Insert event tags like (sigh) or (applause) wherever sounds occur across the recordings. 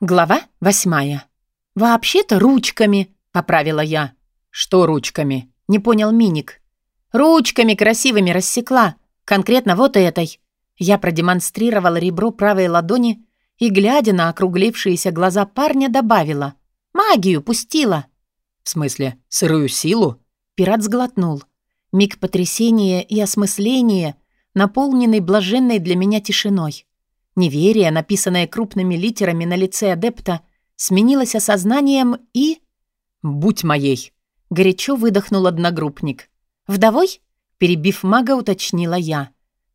Глава восьмая. «Вообще-то ручками», — поправила я. «Что ручками?» — не понял Миник. «Ручками красивыми рассекла. Конкретно вот этой». Я продемонстрировала ребро правой ладони и, глядя на округлившиеся глаза парня, добавила. «Магию пустила». «В смысле, сырую силу?» Пират сглотнул. Миг потрясения и осмысления, наполненный блаженной для меня тишиной. Неверие, написанное крупными литерами на лице адепта, сменилось осознанием и... «Будь моей!» — горячо выдохнул одногруппник. «Вдовой?» — перебив мага, уточнила я.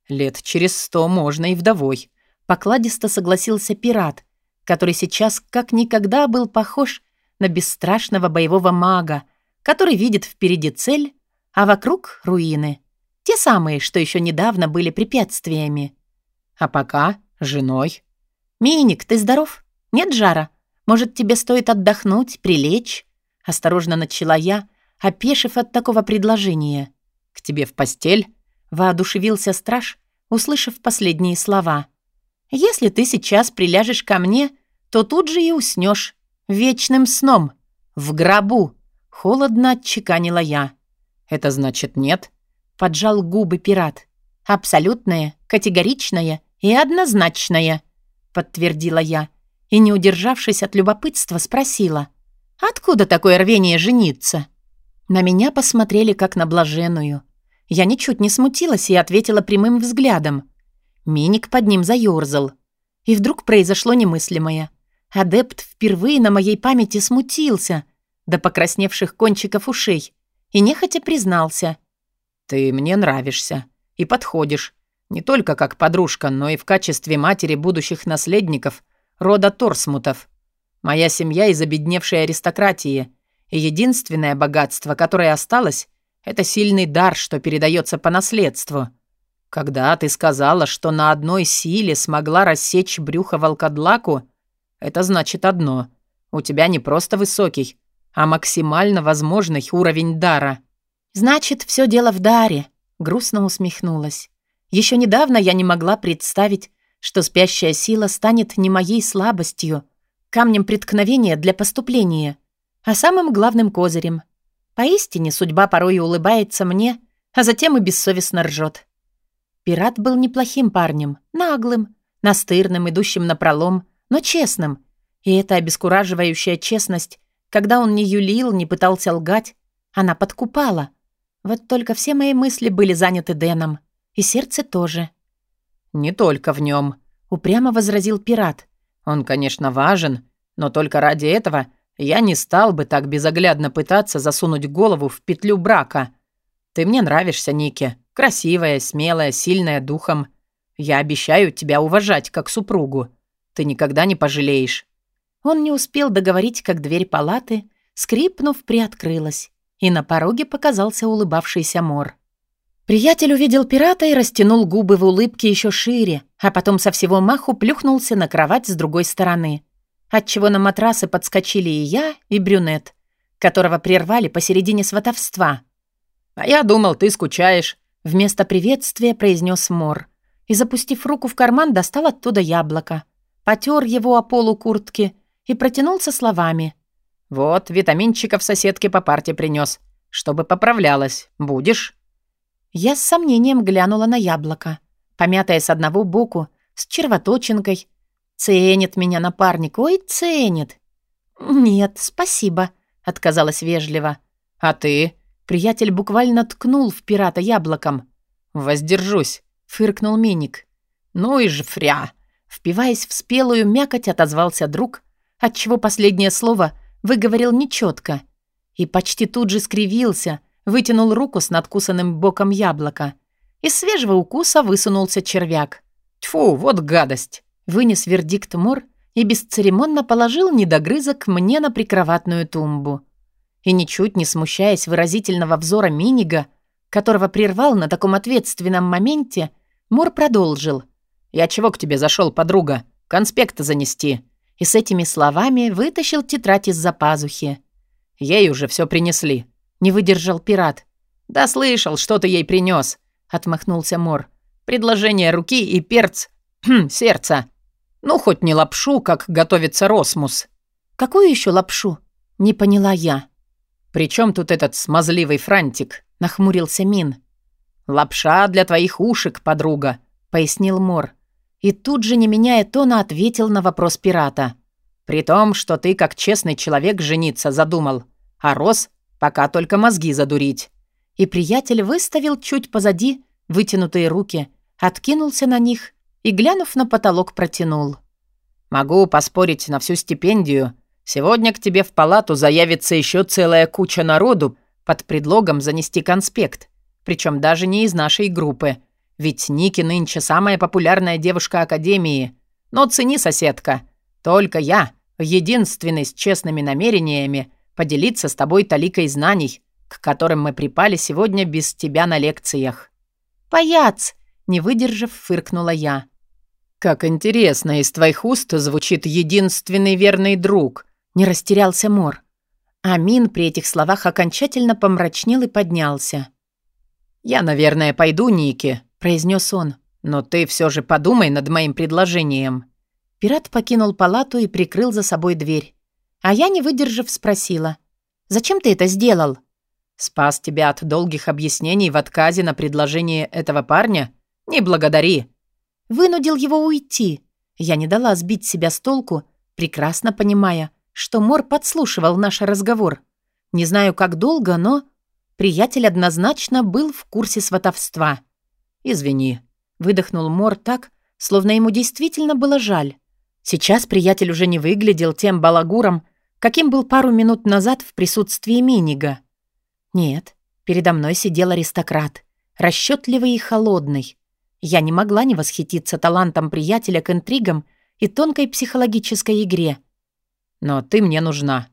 «Лет через сто можно и вдовой», — покладисто согласился пират, который сейчас как никогда был похож на бесстрашного боевого мага, который видит впереди цель, а вокруг — руины. Те самые, что еще недавно были препятствиями. «А пока Женой? «Миник, ты здоров? Нет жара? Может, тебе стоит отдохнуть, прилечь?» Осторожно начала я, опешив от такого предложения. «К тебе в постель?» Воодушевился страж, услышав последние слова. «Если ты сейчас приляжешь ко мне, то тут же и уснешь. Вечным сном. В гробу!» Холодно отчеканила я. «Это значит нет?» Поджал губы пират. «Абсолютное, категоричное «И однозначная», — подтвердила я, и, не удержавшись от любопытства, спросила. «Откуда такое рвение жениться?» На меня посмотрели как на блаженную. Я ничуть не смутилась и ответила прямым взглядом. Миник под ним заёрзал. И вдруг произошло немыслимое. Адепт впервые на моей памяти смутился до покрасневших кончиков ушей и нехотя признался. «Ты мне нравишься и подходишь. Не только как подружка, но и в качестве матери будущих наследников рода Торсмутов. Моя семья из обедневшей аристократии, и единственное богатство, которое осталось, это сильный дар, что передается по наследству. Когда ты сказала, что на одной силе смогла рассечь брюхо волкодлаку, это значит одно. У тебя не просто высокий, а максимально возможный уровень дара. «Значит, все дело в даре», — грустно усмехнулась. Еще недавно я не могла представить, что спящая сила станет не моей слабостью, камнем преткновения для поступления, а самым главным козырем. Поистине судьба порой улыбается мне, а затем и бессовестно ржет. Пират был неплохим парнем, наглым, настырным, идущим напролом, но честным. И эта обескураживающая честность, когда он не юлил, не пытался лгать, она подкупала. Вот только все мои мысли были заняты Дэном. И сердце тоже. «Не только в нем, упрямо возразил пират. «Он, конечно, важен, но только ради этого я не стал бы так безоглядно пытаться засунуть голову в петлю брака. Ты мне нравишься, Ники. Красивая, смелая, сильная духом. Я обещаю тебя уважать как супругу. Ты никогда не пожалеешь». Он не успел договорить, как дверь палаты, скрипнув, приоткрылась, и на пороге показался улыбавшийся Мор. Приятель увидел пирата и растянул губы в улыбке еще шире, а потом со всего маху плюхнулся на кровать с другой стороны, отчего на матрасы подскочили и я, и брюнет, которого прервали посередине сватовства. «А я думал, ты скучаешь», — вместо приветствия произнес Мор и, запустив руку в карман, достал оттуда яблоко, потер его о полу куртки и протянул со словами. «Вот, витаминчиков соседке по парте принес, чтобы поправлялась. Будешь?» Я с сомнением глянула на яблоко, помятое с одного боку, с червоточинкой. Ценит меня напарник, ой, ценит. «Нет, спасибо», — отказалась вежливо. «А ты?» Приятель буквально ткнул в пирата яблоком. «Воздержусь», — фыркнул Миник. «Ну и жфря!» Впиваясь в спелую мякоть, отозвался друг, отчего последнее слово выговорил нечетко. И почти тут же скривился — вытянул руку с надкусанным боком яблока. Из свежего укуса высунулся червяк. «Тьфу, вот гадость!» Вынес вердикт Мор и бесцеремонно положил недогрызок мне на прикроватную тумбу. И ничуть не смущаясь выразительного взора Минига, которого прервал на таком ответственном моменте, Мор продолжил. «Я чего к тебе зашел, подруга? Конспекты занести». И с этими словами вытащил тетрадь из-за пазухи. Ей уже все принесли. Не выдержал пират. «Да слышал, что ты ей принес, отмахнулся Мор. «Предложение руки и перц... (clears throat) Хм, сердца». Ну, хоть не лапшу, как готовится Росмус. Какую еще лапшу? Не поняла я. Причем тут этот смазливый франтик? Нахмурился Мин. Лапша для твоих ушек, подруга, пояснил Мор. И тут же, не меняя тона, ответил на вопрос пирата. При том, что ты, как честный человек, жениться задумал, а Рос пока только мозги задурить. И приятель выставил чуть позади вытянутые руки, откинулся на них и, глянув на потолок, протянул. «Могу поспорить на всю стипендию. Сегодня к тебе в палату заявится еще целая куча народу под предлогом занести конспект. Причем даже не из нашей группы. Ведь Ники нынче самая популярная девушка Академии. Но цени, соседка. Только я, единственный с честными намерениями, поделиться с тобой таликой знаний, к которым мы припали сегодня без тебя на лекциях». «Паяц!» — не выдержав, фыркнула я. «Как интересно, из твоих уст звучит единственный верный друг», — не растерялся Мор. Амин при этих словах окончательно помрачнел и поднялся. «Я, наверное, пойду, Ники», — произнес он. «Но ты все же подумай над моим предложением». Пират покинул палату и прикрыл за собой дверь. А я, не выдержав, спросила. «Зачем ты это сделал?» «Спас тебя от долгих объяснений в отказе на предложение этого парня? Не благодари». Вынудил его уйти. Я не дала сбить себя с толку, прекрасно понимая, что Мор подслушивал наш разговор. Не знаю, как долго, но... Приятель однозначно был в курсе сватовства. «Извини», — выдохнул Мор так, словно ему действительно было жаль. Сейчас приятель уже не выглядел тем балагуром, каким был пару минут назад в присутствии Минига. Нет, передо мной сидел аристократ, расчетливый и холодный. Я не могла не восхититься талантом приятеля к интригам и тонкой психологической игре. «Но ты мне нужна».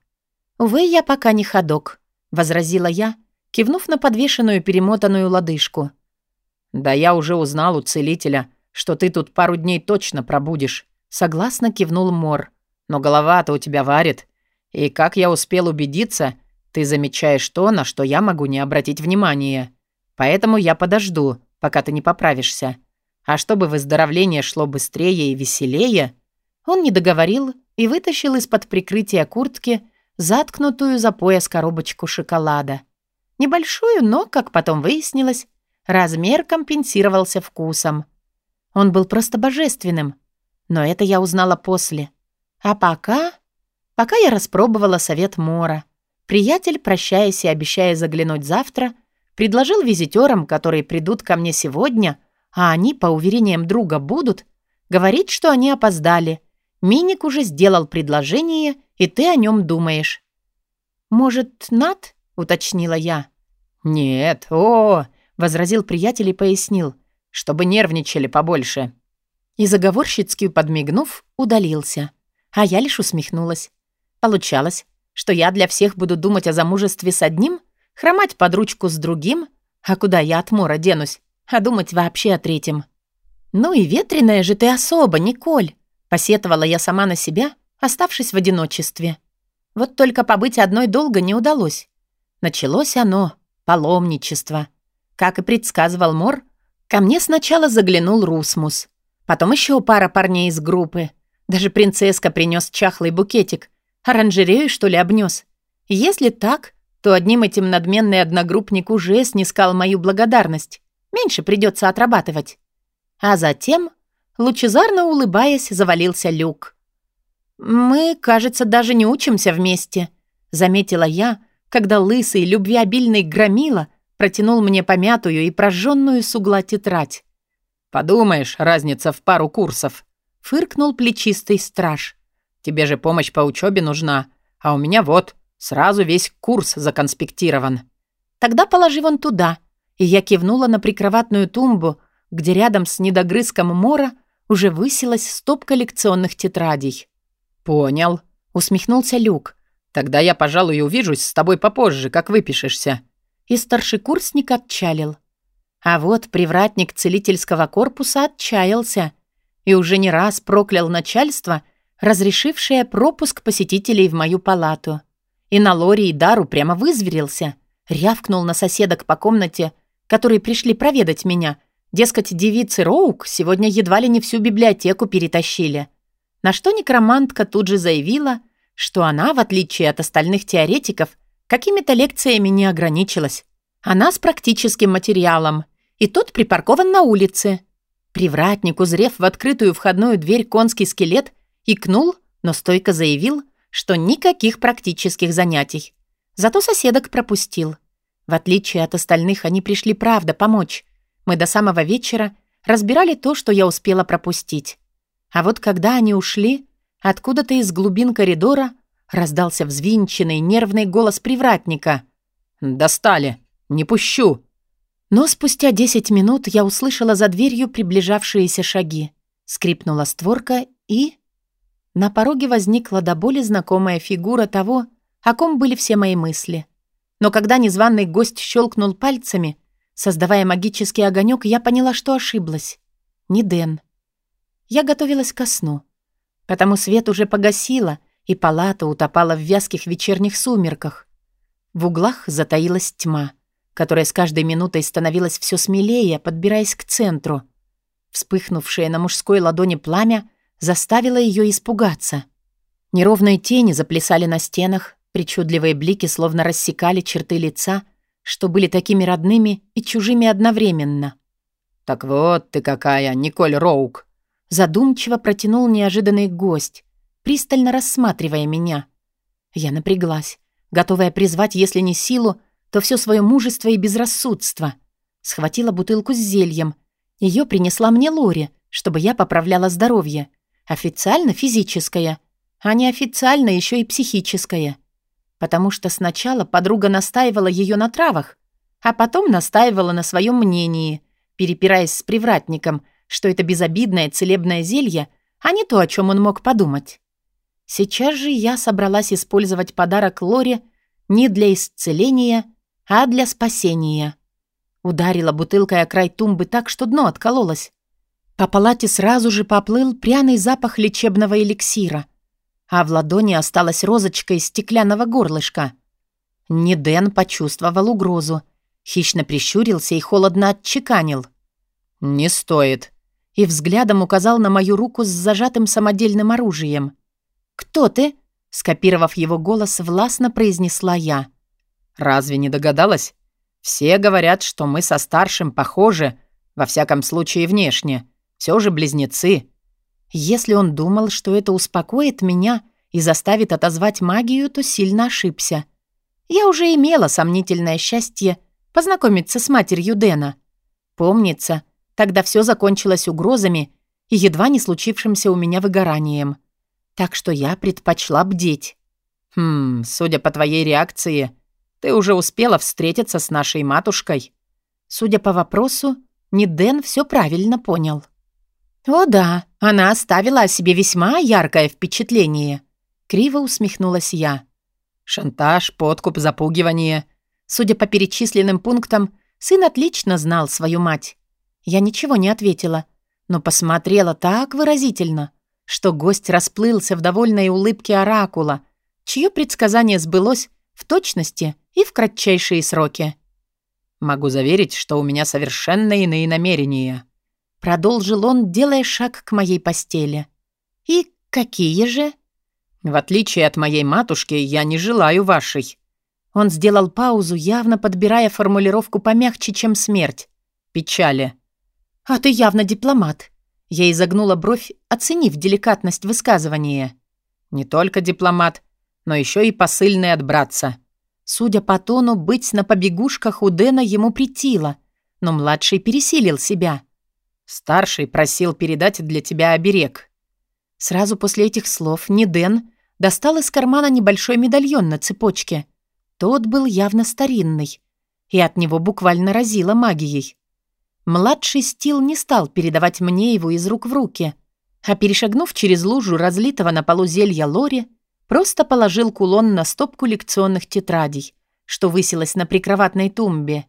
«Увы, я пока не ходок», — возразила я, кивнув на подвешенную перемотанную лодыжку. «Да я уже узнал у целителя, что ты тут пару дней точно пробудешь», — согласно кивнул Мор. «Но голова-то у тебя варит. И как я успел убедиться, ты замечаешь то, на что я могу не обратить внимания. Поэтому я подожду, пока ты не поправишься. А чтобы выздоровление шло быстрее и веселее...» Он не договорил и вытащил из-под прикрытия куртки заткнутую за пояс коробочку шоколада. Небольшую, но, как потом выяснилось, размер компенсировался вкусом. Он был просто божественным. Но это я узнала после. А пока... Пока я распробовала совет Мора. Приятель, прощаясь и обещая заглянуть завтра, предложил визитерам, которые придут ко мне сегодня, а они, по уверениям друга, будут, говорить, что они опоздали. Миник уже сделал предложение, и ты о нем думаешь. «Может, Над?» — уточнила я. «Нет, о!» — возразил приятель и пояснил, чтобы нервничали побольше. И заговорщицки подмигнув, удалился. А я лишь усмехнулась. Получалось, что я для всех буду думать о замужестве с одним, хромать под ручку с другим, а куда я от мора денусь, а думать вообще о третьем. «Ну и ветреная же ты особо, Николь!» — посетовала я сама на себя, оставшись в одиночестве. Вот только побыть одной долго не удалось. Началось оно, паломничество. Как и предсказывал Мор, ко мне сначала заглянул Русмус. Потом еще пара парней из группы. Даже принцесска принес чахлый букетик. Оранжерею, что ли, обнес. Если так, то одним этим надменный одногруппник уже снискал мою благодарность. Меньше придется отрабатывать. А затем, лучезарно улыбаясь, завалился люк. «Мы, кажется, даже не учимся вместе», — заметила я, когда лысый, любвеобильный громила протянул мне помятую и прожженную с угла тетрадь. «Подумаешь, разница в пару курсов», — фыркнул плечистый страж. «Тебе же помощь по учебе нужна, а у меня вот, сразу весь курс законспектирован». «Тогда положи вон туда», и я кивнула на прикроватную тумбу, где рядом с недогрызком мора уже высилась стопка лекционных тетрадей. «Понял», — усмехнулся Люк. «Тогда я, пожалуй, увижусь с тобой попозже, как выпишешься». И старшекурсник отчалил. А вот привратник целительского корпуса отчаялся и уже не раз проклял начальство, разрешившее пропуск посетителей в мою палату. И на Лори и Дару прямо вызверился, рявкнул на соседок по комнате, которые пришли проведать меня. Дескать, девицы Роук сегодня едва ли не всю библиотеку перетащили. На что некромантка тут же заявила, что она, в отличие от остальных теоретиков, какими-то лекциями не ограничилась. Она с практическим материалом, и тот припаркован на улице. Привратник, узрев в открытую входную дверь конский скелет, икнул, но стойко заявил, что никаких практических занятий. Зато соседок пропустил. В отличие от остальных, они пришли правда помочь. Мы до самого вечера разбирали то, что я успела пропустить. А вот когда они ушли, откуда-то из глубин коридора раздался взвинченный нервный голос привратника. «Достали! Не пущу!» Но спустя десять минут я услышала за дверью приближавшиеся шаги. Скрипнула створка и... На пороге возникла до боли знакомая фигура того, о ком были все мои мысли. Но когда незваный гость щелкнул пальцами, создавая магический огонек, я поняла, что ошиблась. Не Дэн. Я готовилась ко сну. Потому свет уже погасила, и палата утопала в вязких вечерних сумерках. В углах затаилась тьма, которая с каждой минутой становилась все смелее, подбираясь к центру. Вспыхнувшее на мужской ладони пламя заставило ее испугаться. Неровные тени заплясали на стенах, причудливые блики словно рассекали черты лица, что были такими родными и чужими одновременно. «Так вот ты какая, Николь Роук!» Задумчиво протянул неожиданный гость, пристально рассматривая меня. Я напряглась, готовая призвать, если не силу, то все свое мужество и безрассудство. Схватила бутылку с зельем. Ее принесла мне Лори, чтобы я поправляла здоровье. Официально физическое, а неофициально еще и психическое. Потому что сначала подруга настаивала ее на травах, а потом настаивала на своем мнении, перепираясь с привратником, что это безобидное целебное зелье, а не то, о чем он мог подумать. Сейчас же я собралась использовать подарок Лоре не для исцеления, а для спасения. Ударила бутылкой о край тумбы так, что дно откололось. По палате сразу же поплыл пряный запах лечебного эликсира, а в ладони осталась розочка из стеклянного горлышка. Неден почувствовал угрозу, хищно прищурился и холодно отчеканил. «Не стоит и взглядом указал на мою руку с зажатым самодельным оружием. «Кто ты?» — скопировав его голос, властно произнесла я. «Разве не догадалась? Все говорят, что мы со старшим похожи, во всяком случае внешне. Все же близнецы». Если он думал, что это успокоит меня и заставит отозвать магию, то сильно ошибся. Я уже имела сомнительное счастье познакомиться с матерью Дэна. Помнится, Тогда все закончилось угрозами и едва не случившимся у меня выгоранием. Так что я предпочла бдеть. «Хм, судя по твоей реакции, ты уже успела встретиться с нашей матушкой». Судя по вопросу, не Дэн все правильно понял. «О да, она оставила о себе весьма яркое впечатление», — криво усмехнулась я. «Шантаж, подкуп, запугивание». Судя по перечисленным пунктам, сын отлично знал свою мать. Я ничего не ответила, но посмотрела так выразительно, что гость расплылся в довольной улыбке оракула, чье предсказание сбылось в точности и в кратчайшие сроки. «Могу заверить, что у меня совершенно иные намерения», — продолжил он, делая шаг к моей постели. «И какие же?» «В отличие от моей матушки, я не желаю вашей». Он сделал паузу, явно подбирая формулировку помягче, чем смерть. «Печали». «А ты явно дипломат». Я изогнула бровь, оценив деликатность высказывания. «Не только дипломат, но еще и посыльный от братца». Судя по тону, быть на побегушках у Дэна ему притило, но младший пересилил себя. «Старший просил передать для тебя оберег». Сразу после этих слов не Дэн достал из кармана небольшой медальон на цепочке. Тот был явно старинный, и от него буквально разило магией. Младший Стил не стал передавать мне его из рук в руки, а перешагнув через лужу разлитого на полу зелья Лори, просто положил кулон на стопку лекционных тетрадей, что высилось на прикроватной тумбе.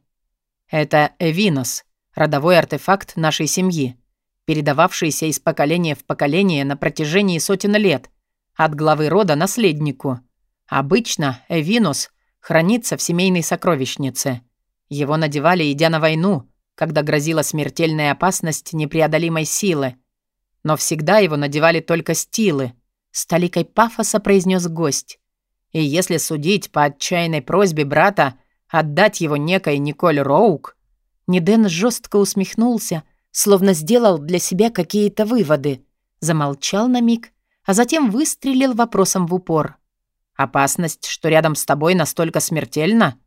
«Это Эвинос, родовой артефакт нашей семьи, передававшийся из поколения в поколение на протяжении сотен лет, от главы рода наследнику. Обычно Эвинос хранится в семейной сокровищнице. Его надевали, идя на войну, когда грозила смертельная опасность непреодолимой силы. но всегда его надевали только стилы», — с толикой пафоса произнес гость. «И если судить по отчаянной просьбе брата отдать его некой Николь Роук...» Ниден жестко усмехнулся, словно сделал для себя какие-то выводы, замолчал на миг, а затем выстрелил вопросом в упор. «Опасность, что рядом с тобой настолько смертельна?»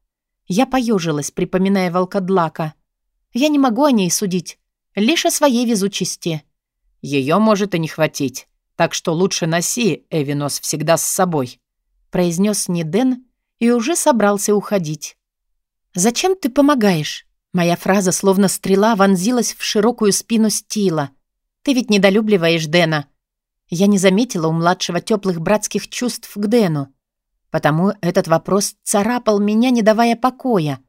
Я поежилась, припоминая волкодлака. Я не могу о ней судить, лишь о своей везучести. Ее может и не хватить, так что лучше носи Эвинос всегда с собой», произнес Ниден и уже собрался уходить. «Зачем ты помогаешь?» Моя фраза, словно стрела, вонзилась в широкую спину Стила. «Ты ведь недолюбливаешь Дэна». Я не заметила у младшего теплых братских чувств к Дэну. Потому этот вопрос царапал меня, не давая покоя.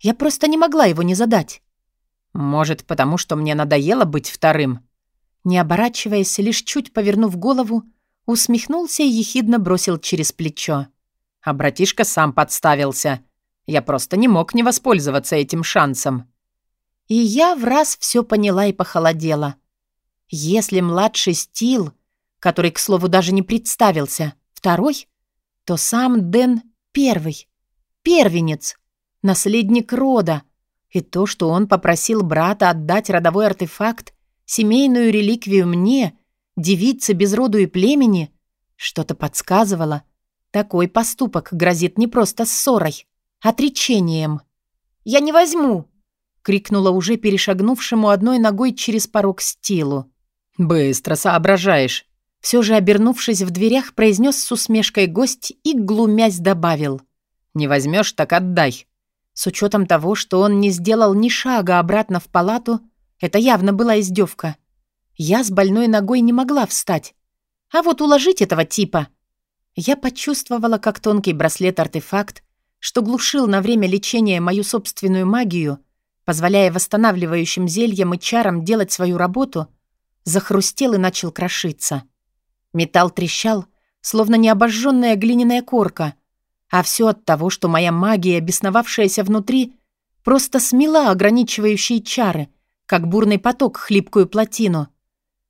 Я просто не могла его не задать. «Может, потому что мне надоело быть вторым?» Не оборачиваясь, лишь чуть повернув голову, усмехнулся и ехидно бросил через плечо. А братишка сам подставился. Я просто не мог не воспользоваться этим шансом. И я в раз все поняла и похолодела. Если младший Стил, который, к слову, даже не представился, второй, то сам Дэн первый, первенец, наследник рода. И то, что он попросил брата отдать родовой артефакт, семейную реликвию мне, девице без роду и племени, что-то подсказывало. Такой поступок грозит не просто ссорой, отречением. «Я не возьму!» — крикнула уже перешагнувшему одной ногой через порог стилу. «Быстро соображаешь!» Все же, обернувшись в дверях, произнес с усмешкой гость и, глумясь, добавил. «Не возьмешь, так отдай». С учетом того, что он не сделал ни шага обратно в палату, это явно была издевка. Я с больной ногой не могла встать. А вот уложить этого типа... Я почувствовала, как тонкий браслет-артефакт что глушил на время лечения мою собственную магию, позволяя восстанавливающим зельям и чарам делать свою работу, захрустел и начал крошиться. Металл трещал, словно необожженная глиняная корка, а все от того, что моя магия, бесновавшаяся внутри, просто смела ограничивающие чары, как бурный поток хлипкую плотину.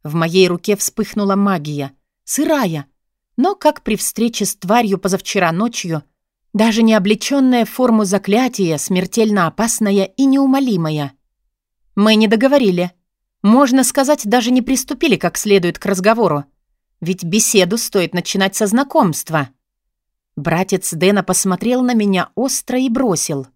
В моей руке вспыхнула магия, сырая, но, как при встрече с тварью позавчера ночью, даже не облечённая в форму заклятия, смертельно опасная и неумолимая. Мы не договорили. Можно сказать, даже не приступили как следует к разговору. Ведь беседу стоит начинать со знакомства. Братец Дэна посмотрел на меня остро и бросил.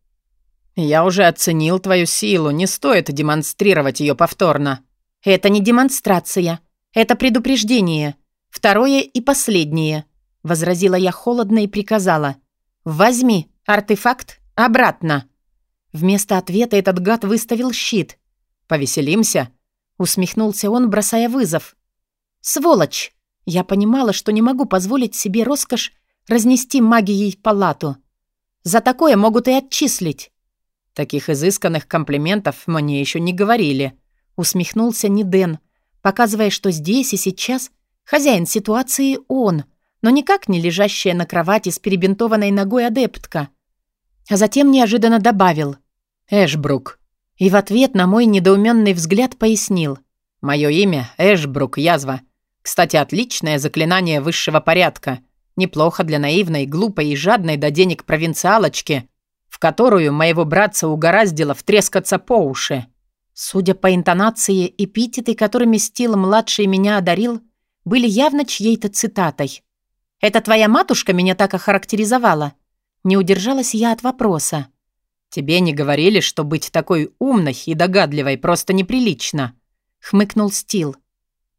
«Я уже оценил твою силу, не стоит демонстрировать её повторно». «Это не демонстрация, это предупреждение. Второе и последнее», — возразила я холодно и приказала — «Возьми артефакт обратно». Вместо ответа этот гад выставил щит. «Повеселимся?» Усмехнулся он, бросая вызов. «Сволочь!» Я понимала, что не могу позволить себе роскошь разнести магией палату. За такое могут и отчислить. Таких изысканных комплиментов мне еще не говорили. Усмехнулся Ниден, показывая, что здесь и сейчас хозяин ситуации он — но никак не лежащая на кровати с перебинтованной ногой адептка. А затем неожиданно добавил «Эшбрук». И в ответ на мой недоуменный взгляд пояснил «Мое имя Эшбрук Язва. Кстати, отличное заклинание высшего порядка. Неплохо для наивной, глупой и жадной до денег провинциалочки, в которую моего братца угораздило втрескаться по уши». Судя по интонации, эпитеты, которыми Стил-младший меня одарил, были явно чьей-то цитатой. Это твоя матушка меня так охарактеризовала?» Не удержалась я от вопроса. «Тебе не говорили, что быть такой умной и догадливой просто неприлично?» — хмыкнул Стил.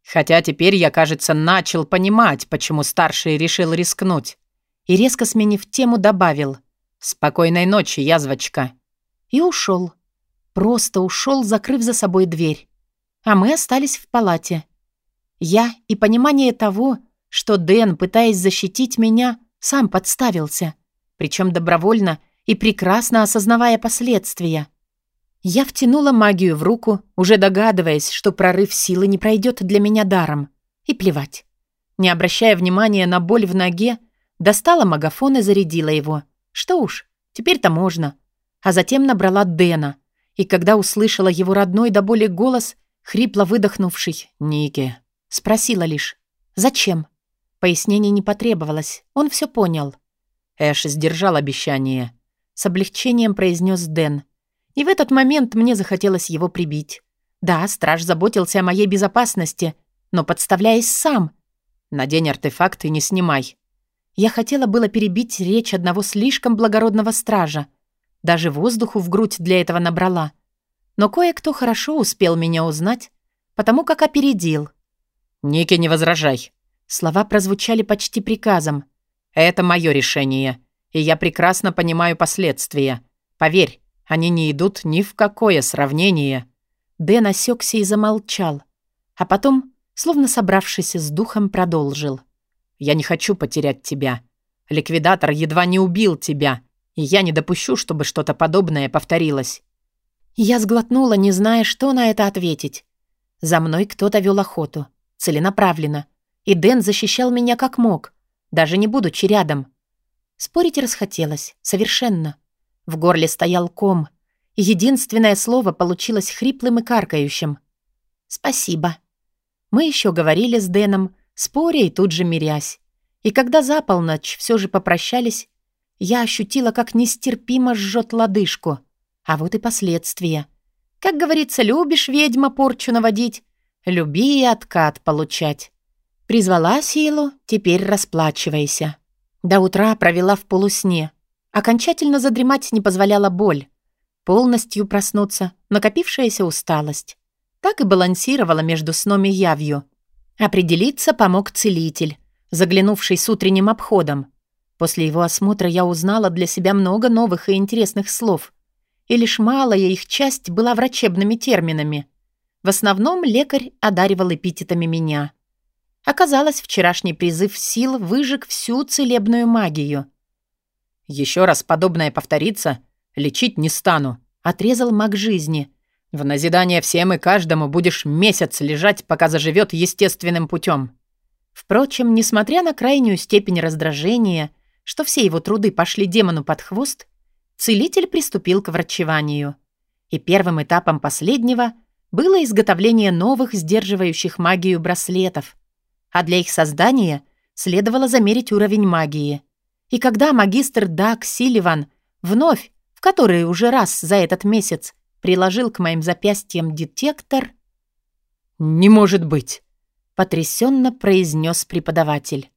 «Хотя теперь я, кажется, начал понимать, почему старший решил рискнуть». И резко сменив тему, добавил. «Спокойной ночи, язвочка». И ушел. Просто ушел, закрыв за собой дверь. А мы остались в палате. Я и понимание того, что Дэн, пытаясь защитить меня, сам подставился, причем добровольно и прекрасно осознавая последствия. Я втянула магию в руку, уже догадываясь, что прорыв силы не пройдет для меня даром. И плевать. Не обращая внимания на боль в ноге, достала магафон и зарядила его. Что уж, теперь-то можно. А затем набрала Дэна. И когда услышала его родной до боли голос, хрипло выдохнувший «Ники». Спросила лишь. «Зачем?» Пояснений не потребовалось. Он все понял. Эш сдержал обещание. С облегчением произнес Дэн. И в этот момент мне захотелось его прибить. Да, страж заботился о моей безопасности, но подставляясь сам. Надень артефакт и не снимай. Я хотела было перебить речь одного слишком благородного стража. Даже воздуху в грудь для этого набрала. Но кое-кто хорошо успел меня узнать, потому как опередил. «Ники, не возражай». Слова прозвучали почти приказом. «Это мое решение, и я прекрасно понимаю последствия. Поверь, они не идут ни в какое сравнение». Дэн осекся и замолчал, а потом, словно собравшись с духом, продолжил. «Я не хочу потерять тебя. Ликвидатор едва не убил тебя, и я не допущу, чтобы что-то подобное повторилось». Я сглотнула, не зная, что на это ответить. За мной кто-то вел охоту. Целенаправленно. И Дэн защищал меня как мог, даже не будучи рядом. Спорить расхотелось. Совершенно. В горле стоял ком. И единственное слово получилось хриплым и каркающим. «Спасибо». Мы еще говорили с Дэном, споря и тут же мирясь. И когда за полночь все же попрощались, я ощутила, как нестерпимо жжет лодыжку. А вот и последствия. Как говорится, любишь, ведьма, порчу наводить, люби и откат получать. Призвала силу, теперь расплачивайся. До утра провела в полусне. Окончательно задремать не позволяла боль. Полностью проснуться, накопившаяся усталость. Так и балансировала между сном и явью. Определиться помог целитель, заглянувший с утренним обходом. После его осмотра я узнала для себя много новых и интересных слов. И лишь малая их часть была врачебными терминами. В основном лекарь одаривал эпитетами меня. Оказалось, вчерашний призыв сил выжег всю целебную магию. «Еще раз подобное повторится, лечить не стану», — отрезал маг жизни. «В назидание всем и каждому будешь месяц лежать, пока заживет естественным путем». Впрочем, несмотря на крайнюю степень раздражения, что все его труды пошли демону под хвост, целитель приступил к врачеванию. И первым этапом последнего было изготовление новых сдерживающих магию браслетов, а для их создания следовало замерить уровень магии. И когда магистр Даг Силиван вновь, в который уже раз за этот месяц, приложил к моим запястьям детектор... «Не может быть!» — потрясенно произнес преподаватель.